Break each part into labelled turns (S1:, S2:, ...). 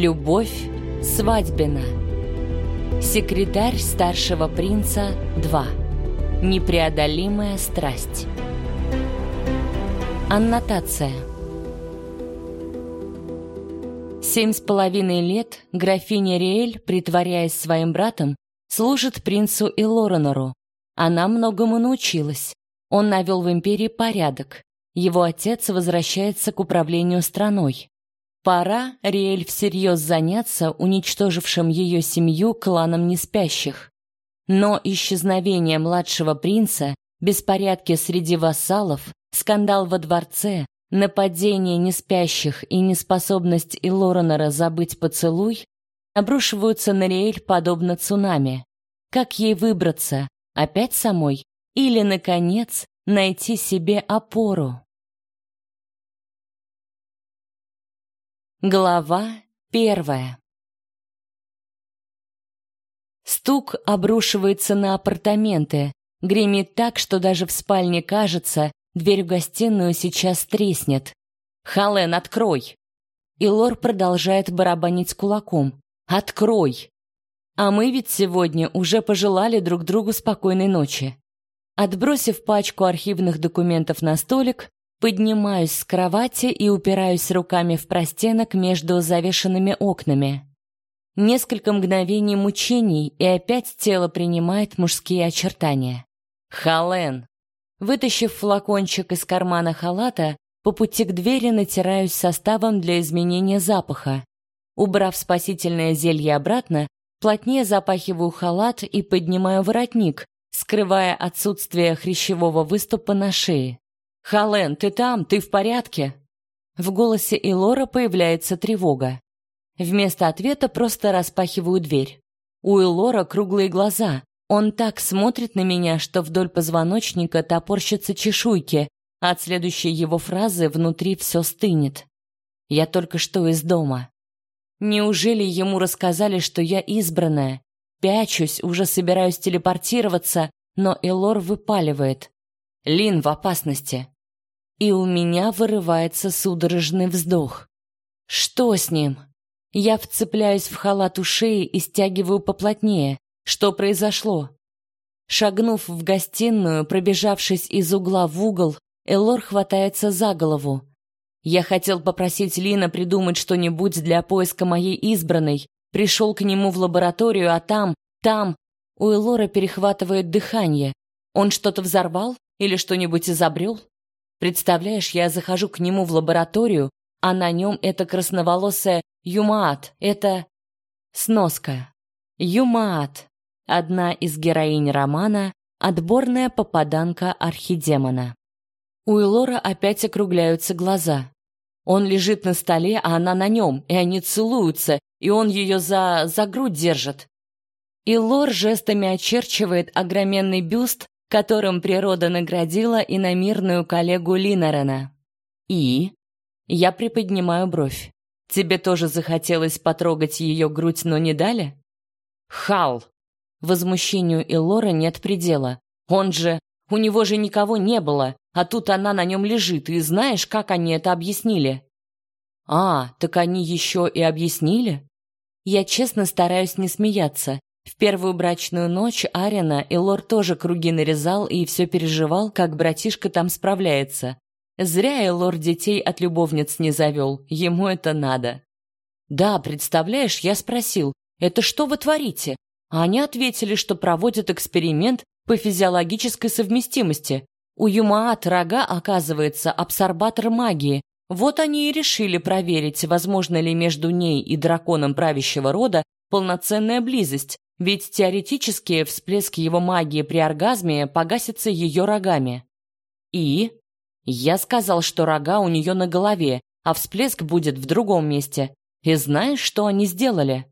S1: Любовь свадьбина. Секретарь старшего принца 2. Непреодолимая страсть. Аннотация. Семь с половиной лет графиня Риэль, притворяясь своим братом, служит принцу и Лоренору. Она многому научилась. Он навел в империи порядок. Его отец возвращается к управлению страной. Пора Риэль всерьез заняться уничтожившим ее семью кланом неспящих. Но исчезновение младшего принца, беспорядки среди вассалов, скандал во дворце, нападение неспящих и неспособность Илоренера забыть поцелуй обрушиваются на Риэль подобно цунами. Как ей выбраться? Опять самой? Или, наконец, найти себе опору? Глава первая Стук обрушивается на апартаменты, гремит так, что даже в спальне кажется, дверь в гостиную сейчас треснет. «Хален, открой!» И Лор продолжает барабанить кулаком. «Открой!» А мы ведь сегодня уже пожелали друг другу спокойной ночи. Отбросив пачку архивных документов на столик, Поднимаюсь с кровати и упираюсь руками в простенок между завешенными окнами. Несколько мгновений мучений, и опять тело принимает мужские очертания. Хален. Вытащив флакончик из кармана халата, по пути к двери натираюсь составом для изменения запаха. Убрав спасительное зелье обратно, плотнее запахиваю халат и поднимаю воротник, скрывая отсутствие хрящевого выступа на шее. «Хален, ты там? Ты в порядке?» В голосе Илора появляется тревога. Вместо ответа просто распахиваю дверь. У Илора круглые глаза. Он так смотрит на меня, что вдоль позвоночника топорщатся чешуйки, а от следующей его фразы внутри все стынет. Я только что из дома. Неужели ему рассказали, что я избранная? Пячусь, уже собираюсь телепортироваться, но Элор выпаливает. Лин в опасности и у меня вырывается судорожный вздох. Что с ним? Я вцепляюсь в халат у шеи и стягиваю поплотнее. Что произошло? Шагнув в гостиную, пробежавшись из угла в угол, Элор хватается за голову. Я хотел попросить Лина придумать что-нибудь для поиска моей избранной. Пришел к нему в лабораторию, а там, там... У Элора перехватывает дыхание. Он что-то взорвал или что-нибудь изобрел? Представляешь, я захожу к нему в лабораторию, а на нем это красноволосая Юмаат. Это сноска. Юмаат. Одна из героинь романа «Отборная попаданка архидемона». У Элора опять округляются глаза. Он лежит на столе, а она на нем, и они целуются, и он ее за... за грудь держит. И Лор жестами очерчивает огроменный бюст которым природа наградила иномирную коллегу Линарена. И? Я приподнимаю бровь. Тебе тоже захотелось потрогать ее грудь, но не дали? Хал! Возмущению Илора нет предела. Он же... У него же никого не было, а тут она на нем лежит, и знаешь, как они это объяснили? А, так они еще и объяснили? Я честно стараюсь не смеяться. В первую брачную ночь Арина Элор тоже круги нарезал и все переживал, как братишка там справляется. Зря Элор детей от любовниц не завел, ему это надо. Да, представляешь, я спросил, это что вы творите? А они ответили, что проводят эксперимент по физиологической совместимости. У Юмаат рога, оказывается, абсорбатор магии. Вот они и решили проверить, возможно ли между ней и драконом правящего рода полноценная близость, ведь теоретически всплеск его магии при оргазме погасится ее рогами. И? Я сказал, что рога у нее на голове, а всплеск будет в другом месте. И знаешь, что они сделали?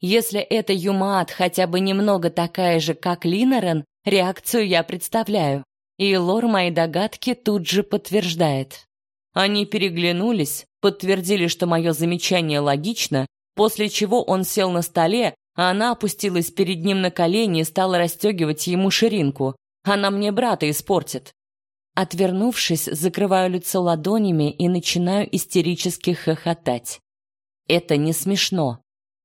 S1: Если эта Юмаат хотя бы немного такая же, как Линорен, реакцию я представляю. И Лор мои догадки тут же подтверждает. Они переглянулись, подтвердили, что мое замечание логично, после чего он сел на столе, она опустилась перед ним на колени и стала расстегивать ему ширинку. Она мне брата испортит. Отвернувшись, закрываю лицо ладонями и начинаю истерически хохотать. Это не смешно.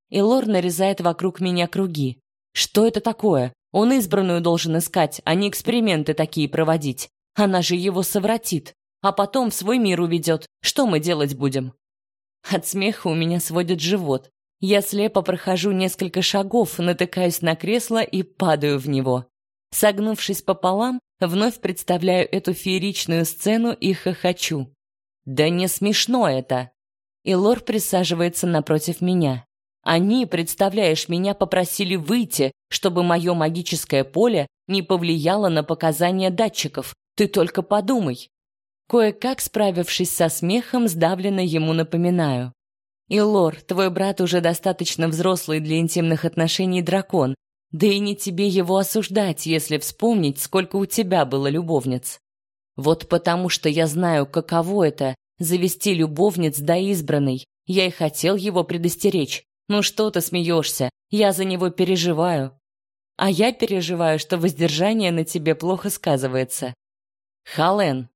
S1: И нарезает вокруг меня круги. Что это такое? Он избранную должен искать, а не эксперименты такие проводить. Она же его совратит, а потом в свой мир уведет. Что мы делать будем? От смеха у меня сводит живот. Я слепо прохожу несколько шагов, натыкаюсь на кресло и падаю в него. Согнувшись пополам, вновь представляю эту фееричную сцену и хохочу. Да не смешно это. И Лор присаживается напротив меня. Они, представляешь, меня попросили выйти, чтобы мое магическое поле не повлияло на показания датчиков. Ты только подумай. Кое-как справившись со смехом, сдавленно ему напоминаю. «Илор, твой брат уже достаточно взрослый для интимных отношений дракон, да и не тебе его осуждать, если вспомнить, сколько у тебя было любовниц. Вот потому что я знаю, каково это — завести любовниц до избранной, я и хотел его предостеречь. Ну что ты смеешься? Я за него переживаю. А я переживаю, что воздержание на тебе плохо сказывается. Хален.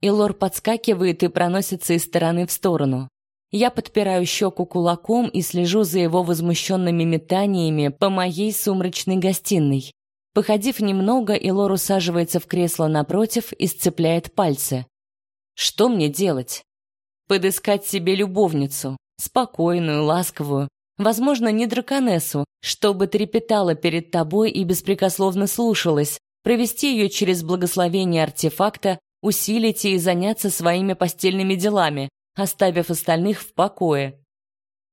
S1: Илор подскакивает и проносится из стороны в сторону. Я подпираю щеку кулаком и слежу за его возмущенными метаниями по моей сумрачной гостиной. Походив немного, Илор усаживается в кресло напротив и сцепляет пальцы. Что мне делать? Подыскать себе любовницу, спокойную, ласковую, возможно, не драконессу, чтобы трепетала перед тобой и беспрекословно слушалась, провести ее через благословение артефакта, усилить и заняться своими постельными делами, оставив остальных в покое.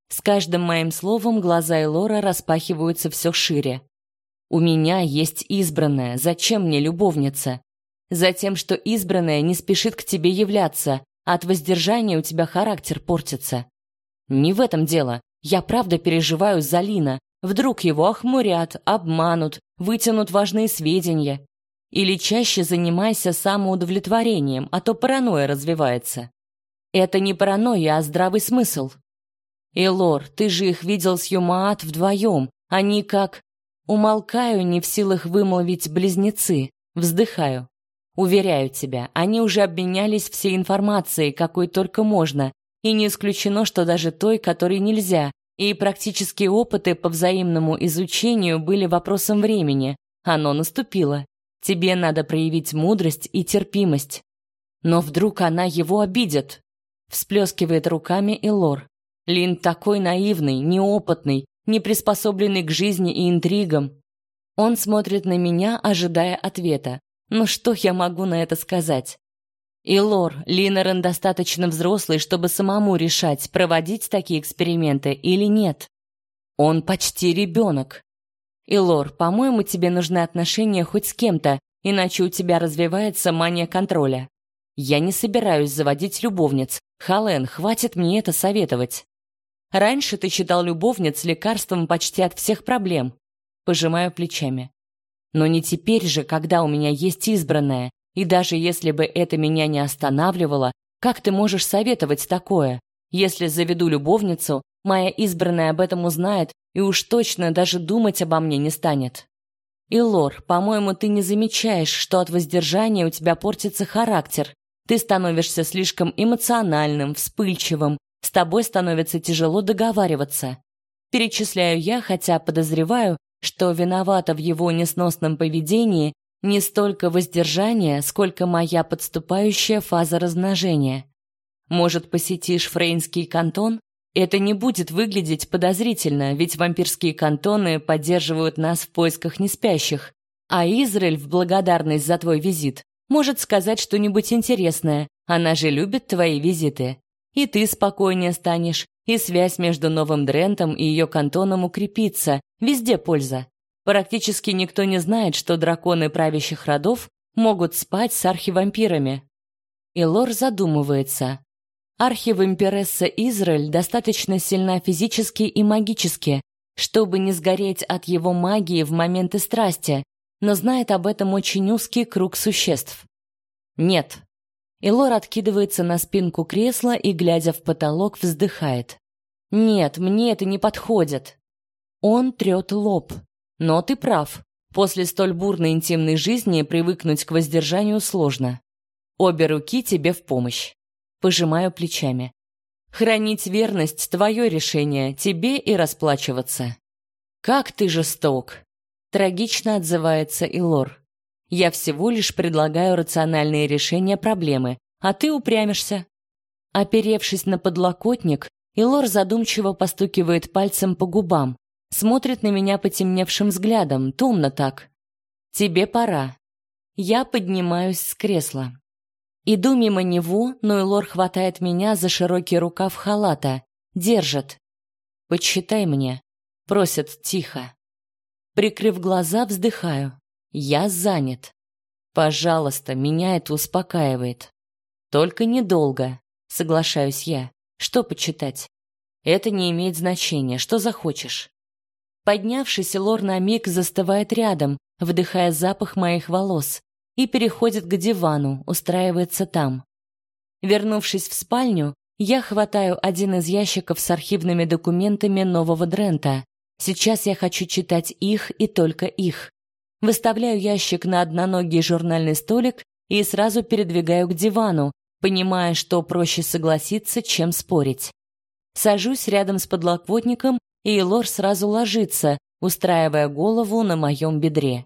S1: С каждым моим словом глаза Элора распахиваются все шире. У меня есть избранная, зачем мне любовница? Затем, что избранная не спешит к тебе являться, от воздержания у тебя характер портится. Не в этом дело. Я правда переживаю за Лина. Вдруг его охмурят, обманут, вытянут важные сведения. Или чаще занимайся самоудовлетворением, а то паранойя развивается. Это не паранойя, а здравый смысл. Элор, ты же их видел с Юмаат вдвоем. Они как... Умолкаю, не в силах вымолвить близнецы. Вздыхаю. Уверяю тебя, они уже обменялись всей информацией, какой только можно, и не исключено, что даже той, которой нельзя, и практические опыты по взаимному изучению были вопросом времени. Оно наступило. Тебе надо проявить мудрость и терпимость. Но вдруг она его обидит? Всплескивает руками и Лор. Лин такой наивный, неопытный, не приспособленный к жизни и интригам. Он смотрит на меня, ожидая ответа. Но что я могу на это сказать? И Лор, Линорен достаточно взрослый, чтобы самому решать, проводить такие эксперименты или нет. Он почти ребенок. И Лор, по-моему, тебе нужны отношения хоть с кем-то, иначе у тебя развивается мания контроля. Я не собираюсь заводить любовниц. Хален, хватит мне это советовать. Раньше ты считал любовниц лекарством почти от всех проблем. Пожимаю плечами. Но не теперь же, когда у меня есть избранная. И даже если бы это меня не останавливало, как ты можешь советовать такое? Если заведу любовницу, моя избранная об этом узнает и уж точно даже думать обо мне не станет. И Лор, по-моему, ты не замечаешь, что от воздержания у тебя портится характер, ты становишься слишком эмоциональным, вспыльчивым, с тобой становится тяжело договариваться. Перечисляю я, хотя подозреваю, что виновата в его несносном поведении не столько воздержание, сколько моя подступающая фаза размножения. Может, посетишь Фрейнский кантон? Это не будет выглядеть подозрительно, ведь вампирские кантоны поддерживают нас в поисках неспящих. А Израиль в благодарность за твой визит может сказать что-нибудь интересное. Она же любит твои визиты. И ты спокойнее станешь, и связь между Новым Дрентом и ее кантоном укрепится. Везде польза. Практически никто не знает, что драконы правящих родов могут спать с архивампирами. И Лор задумывается. Архивампиресса Израиль достаточно сильна физически и магически, чтобы не сгореть от его магии в моменты страсти, но знает об этом очень узкий круг существ. Нет. Илор откидывается на спинку кресла и, глядя в потолок, вздыхает. Нет, мне это не подходит. Он трет лоб. Но ты прав. После столь бурной интимной жизни привыкнуть к воздержанию сложно. Обе руки тебе в помощь. Пожимаю плечами. Хранить верность — твое решение, тебе и расплачиваться. Как ты жесток! Трагично отзывается Илор. Я всего лишь предлагаю рациональные решения проблемы, а ты упрямишься. Оперевшись на подлокотник, Илор задумчиво постукивает пальцем по губам, смотрит на меня потемневшим взглядом, томно так. Тебе пора. Я поднимаюсь с кресла. Иду мимо него, но Илор хватает меня за широкий рукав халата, держит. «Подсчитай мне», — просит тихо. Прикрыв глаза, вздыхаю. Я занят. Пожалуйста, меня это успокаивает. Только недолго, соглашаюсь я. Что почитать? Это не имеет значения, что захочешь. Поднявшись, Лор на миг застывает рядом, вдыхая запах моих волос и переходит к дивану, устраивается там. Вернувшись в спальню, я хватаю один из ящиков с архивными документами нового Дрента. Сейчас я хочу читать их и только их. Выставляю ящик на одноногий журнальный столик и сразу передвигаю к дивану, понимая, что проще согласиться, чем спорить. Сажусь рядом с подлокотником, и Лор сразу ложится, устраивая голову на моем бедре.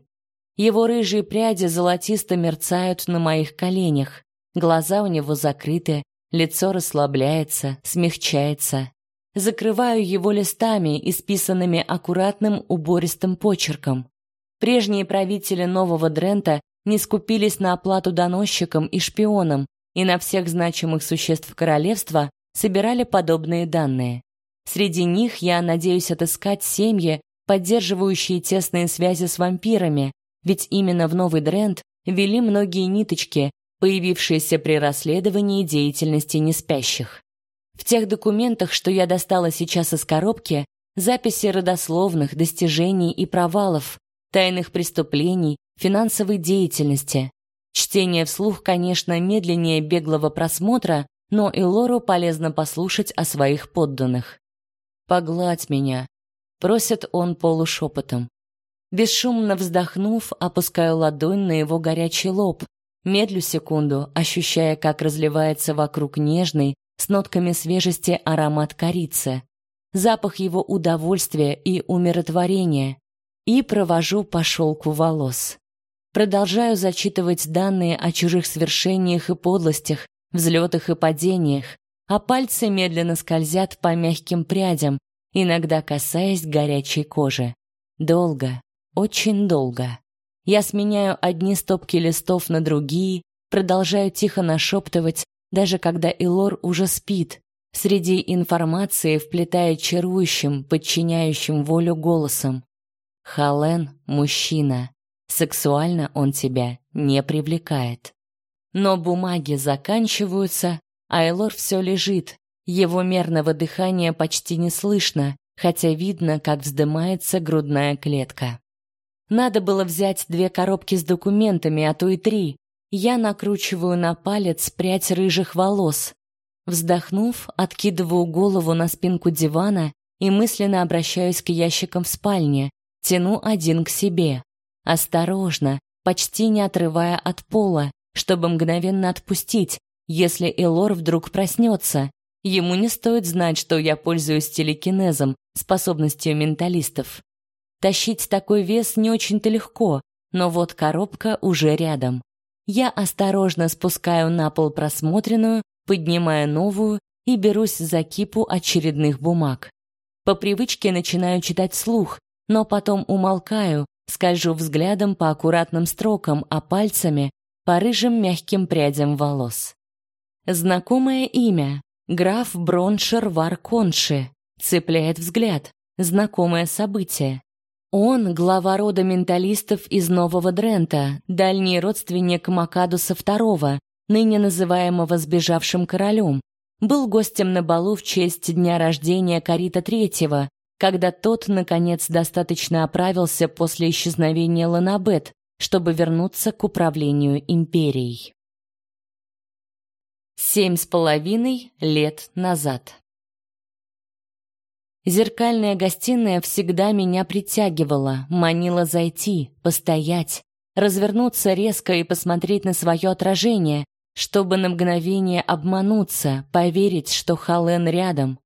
S1: Его рыжие пряди золотисто мерцают на моих коленях. Глаза у него закрыты, лицо расслабляется, смягчается. Закрываю его листами, исписанными аккуратным убористым почерком. Прежние правители нового Дрента не скупились на оплату доносчикам и шпионам, и на всех значимых существ королевства собирали подобные данные. Среди них я надеюсь отыскать семьи, поддерживающие тесные связи с вампирами, ведь именно в Новый Дрент вели многие ниточки, появившиеся при расследовании деятельности неспящих. В тех документах, что я достала сейчас из коробки, записи родословных, достижений и провалов, тайных преступлений, финансовой деятельности. Чтение вслух, конечно, медленнее беглого просмотра, но и Лору полезно послушать о своих подданных. «Погладь меня», — просит он полушепотом. Бесшумно вздохнув, опускаю ладонь на его горячий лоб, медлю секунду, ощущая, как разливается вокруг нежный, с нотками свежести аромат корицы, запах его удовольствия и умиротворения, и провожу по шелку волос. Продолжаю зачитывать данные о чужих свершениях и подлостях, взлетах и падениях, а пальцы медленно скользят по мягким прядям, иногда касаясь горячей кожи. Долго, очень долго. Я сменяю одни стопки листов на другие, продолжаю тихо нашептывать, даже когда Илор уже спит, среди информации вплетая чарующим, подчиняющим волю голосом. Хален — мужчина. Сексуально он тебя не привлекает. Но бумаги заканчиваются, а Элор все лежит. Его мерного дыхания почти не слышно, хотя видно, как вздымается грудная клетка. Надо было взять две коробки с документами, а то и три. Я накручиваю на палец прядь рыжих волос. Вздохнув, откидываю голову на спинку дивана и мысленно обращаюсь к ящикам в спальне, тяну один к себе. Осторожно, почти не отрывая от пола, чтобы мгновенно отпустить, если Элор вдруг проснется. Ему не стоит знать, что я пользуюсь телекинезом, способностью менталистов. Тащить такой вес не очень-то легко, но вот коробка уже рядом. Я осторожно спускаю на пол просмотренную, поднимаю новую и берусь за кипу очередных бумаг. По привычке начинаю читать слух, но потом умолкаю, скольжу взглядом по аккуратным строкам, а пальцами по рыжим мягким прядям волос. Знакомое имя — граф Броншер Варконши. Цепляет взгляд. Знакомое событие. Он — глава рода менталистов из Нового Дрента, дальний родственник Макадуса II, ныне называемого сбежавшим королем. Был гостем на балу в честь дня рождения Карита III, когда тот, наконец, достаточно оправился после исчезновения Ланабет, чтобы вернуться к управлению империей. Семь с половиной лет назад. Зеркальная гостиная всегда меня притягивала, манила зайти, постоять, развернуться резко и посмотреть на свое отражение, чтобы на мгновение обмануться, поверить, что Хален рядом.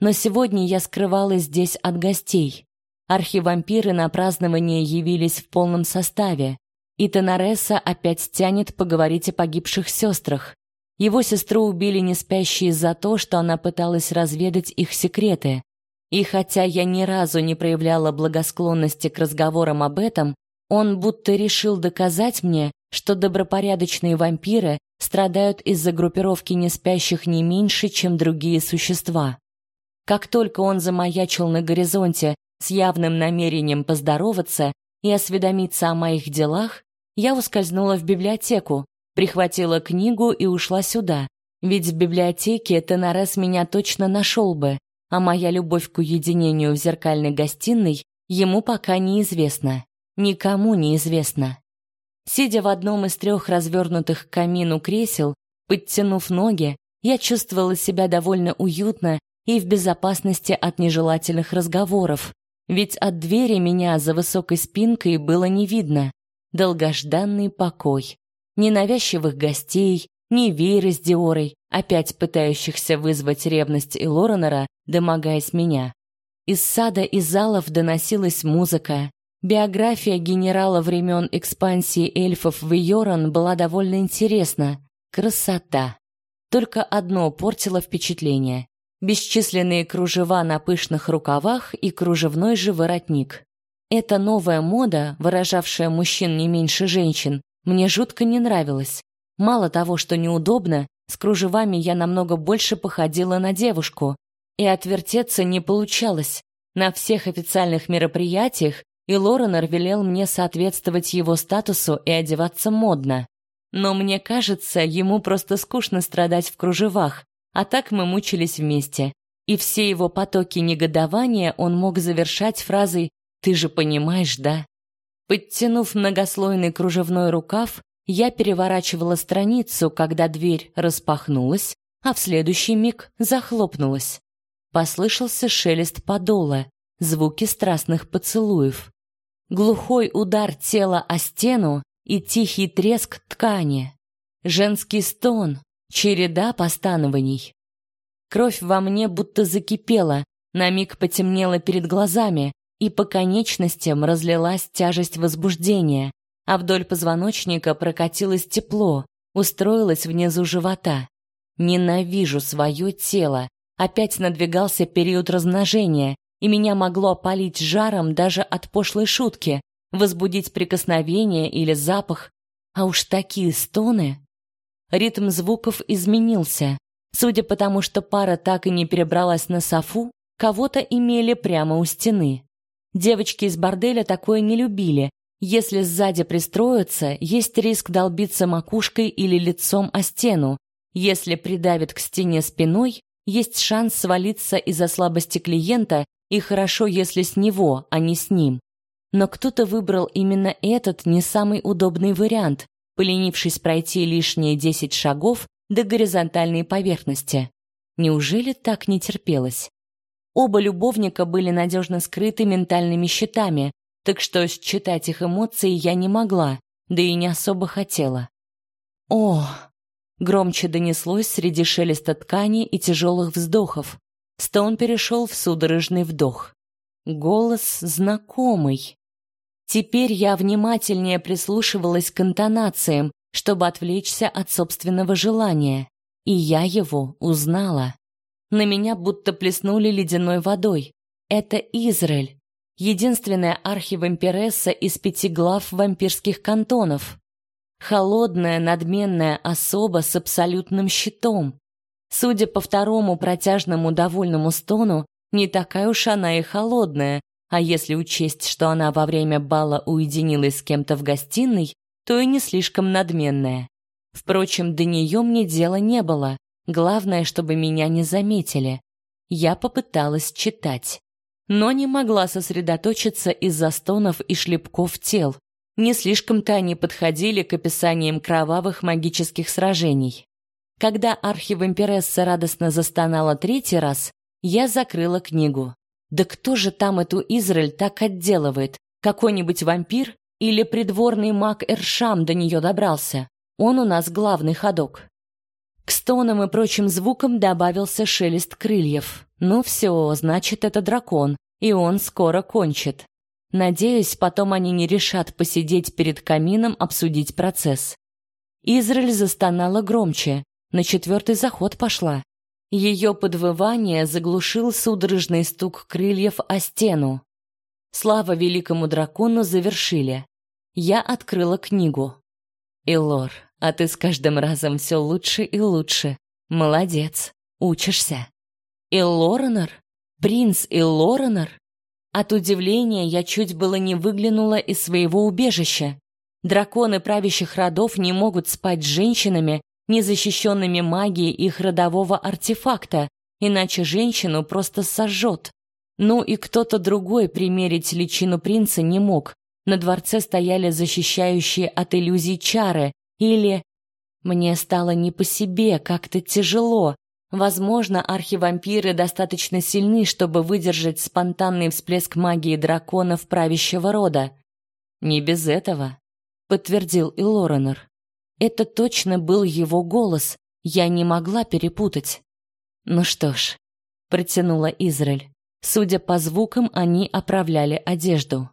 S1: Но сегодня я скрывалась здесь от гостей. Архивампиры на празднование явились в полном составе, и Тенареса опять тянет поговорить о погибших сестрах. Его сестру убили не спящие за то, что она пыталась разведать их секреты. И хотя я ни разу не проявляла благосклонности к разговорам об этом, он будто решил доказать мне, что добропорядочные вампиры страдают из-за группировки неспящих не меньше, чем другие существа. Как только он замаячил на горизонте с явным намерением поздороваться и осведомиться о моих делах, я ускользнула в библиотеку, прихватила книгу и ушла сюда, ведь в библиотеке Тенарес меня точно нашел бы, а моя любовь к уединению в зеркальной гостиной ему пока неизвестна. Никому неизвестна. Сидя в одном из трех развернутых к камину кресел, подтянув ноги, я чувствовала себя довольно уютно и в безопасности от нежелательных разговоров, ведь от двери меня за высокой спинкой было не видно. Долгожданный покой. Ни навязчивых гостей, ни Вейры с Диорой, опять пытающихся вызвать ревность и Лоренера, домогаясь меня. Из сада и залов доносилась музыка. Биография генерала времен экспансии эльфов в Йоран была довольно интересна. Красота. Только одно портило впечатление. Бесчисленные кружева на пышных рукавах и кружевной же воротник. Эта новая мода, выражавшая мужчин не меньше женщин, мне жутко не нравилась. Мало того, что неудобно, с кружевами я намного больше походила на девушку, и отвертеться не получалось. На всех официальных мероприятиях и Лоренор велел мне соответствовать его статусу и одеваться модно. Но мне кажется, ему просто скучно страдать в кружевах, а так мы мучились вместе. И все его потоки негодования он мог завершать фразой «Ты же понимаешь, да?». Подтянув многослойный кружевной рукав, я переворачивала страницу, когда дверь распахнулась, а в следующий миг захлопнулась. Послышался шелест подола, звуки страстных поцелуев. Глухой удар тела о стену и тихий треск ткани. Женский стон, череда постанований. Кровь во мне будто закипела, на миг потемнело перед глазами, и по конечностям разлилась тяжесть возбуждения, а вдоль позвоночника прокатилось тепло, устроилось внизу живота. Ненавижу свое тело. Опять надвигался период размножения, и меня могло опалить жаром даже от пошлой шутки, возбудить прикосновение или запах. А уж такие стоны. Ритм звуков изменился. Судя по тому, что пара так и не перебралась на софу, кого-то имели прямо у стены. Девочки из борделя такое не любили, если сзади пристроиться, есть риск долбиться макушкой или лицом о стену. Если придавит к стене спиной, есть шанс свалиться из-за слабости клиента, и хорошо, если с него, а не с ним. Но кто-то выбрал именно этот не самый удобный вариант, поленившись пройти лишние 10 шагов до горизонтальной поверхности. Неужели так не терпелось? Оба любовника были надежно скрыты ментальными щитами, так что считать их эмоции я не могла, да и не особо хотела. О! Громче донеслось среди шелеста ткани и тяжелых вздохов. Стоун перешел в судорожный вдох. Голос знакомый. Теперь я внимательнее прислушивалась к интонациям, чтобы отвлечься от собственного желания, и я его узнала. На меня будто плеснули ледяной водой. Это Израиль, единственная архивампиресса из пяти глав вампирских кантонов. Холодная, надменная особа с абсолютным щитом. Судя по второму протяжному довольному стону, не такая уж она и холодная, а если учесть, что она во время бала уединилась с кем-то в гостиной, то и не слишком надменная. Впрочем, до нее мне дела не было. Главное, чтобы меня не заметили. Я попыталась читать но не могла сосредоточиться из-за стонов и шлепков тел. Не слишком-то они подходили к описаниям кровавых магических сражений. Когда архивампиресса радостно застонала третий раз, я закрыла книгу. Да кто же там эту Израиль так отделывает? Какой-нибудь вампир или придворный маг Эршам до нее добрался? Он у нас главный ходок. К стонам и прочим звукам добавился шелест крыльев. Ну все, значит, это дракон, и он скоро кончит. Надеюсь, потом они не решат посидеть перед камином обсудить процесс. Израиль застонала громче, на четвертый заход пошла. Ее подвывание заглушил судорожный стук крыльев о стену. Слава великому дракону завершили. Я открыла книгу. Илор, а ты с каждым разом все лучше и лучше. Молодец, учишься. Иллоренор? Принц Иллоренор? От удивления я чуть было не выглянула из своего убежища. Драконы правящих родов не могут спать с женщинами, незащищенными магией их родового артефакта, иначе женщину просто сожжет. Ну и кто-то другой примерить личину принца не мог. На дворце стояли защищающие от иллюзий чары. Или... Мне стало не по себе, как-то тяжело. Возможно, архивампиры достаточно сильны, чтобы выдержать спонтанный всплеск магии драконов правящего рода. Не без этого, подтвердил и Лоренор. Это точно был его голос, я не могла перепутать. Ну что ж, протянула Израиль. Судя по звукам, они оправляли одежду.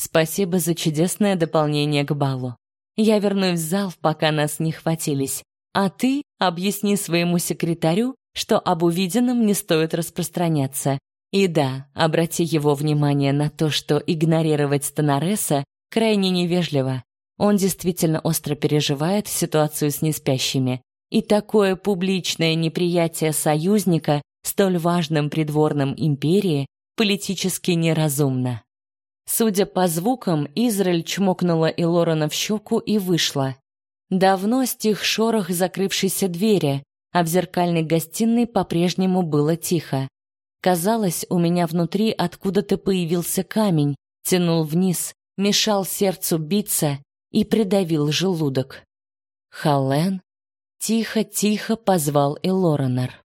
S1: Спасибо за чудесное дополнение к балу. Я вернусь в зал, пока нас не хватились. А ты объясни своему секретарю, что об увиденном не стоит распространяться. И да, обрати его внимание на то, что игнорировать Станареса крайне невежливо. Он действительно остро переживает ситуацию с неспящими. И такое публичное неприятие союзника, столь важным придворным империи, политически неразумно. Судя по звукам, Израиль чмокнула Илорана в щеку и вышла. Давно стих шорох закрывшейся двери, а в зеркальной гостиной по-прежнему было тихо. Казалось, у меня внутри откуда-то появился камень, тянул вниз, мешал сердцу биться и придавил желудок. Хален тихо-тихо позвал Элоранер.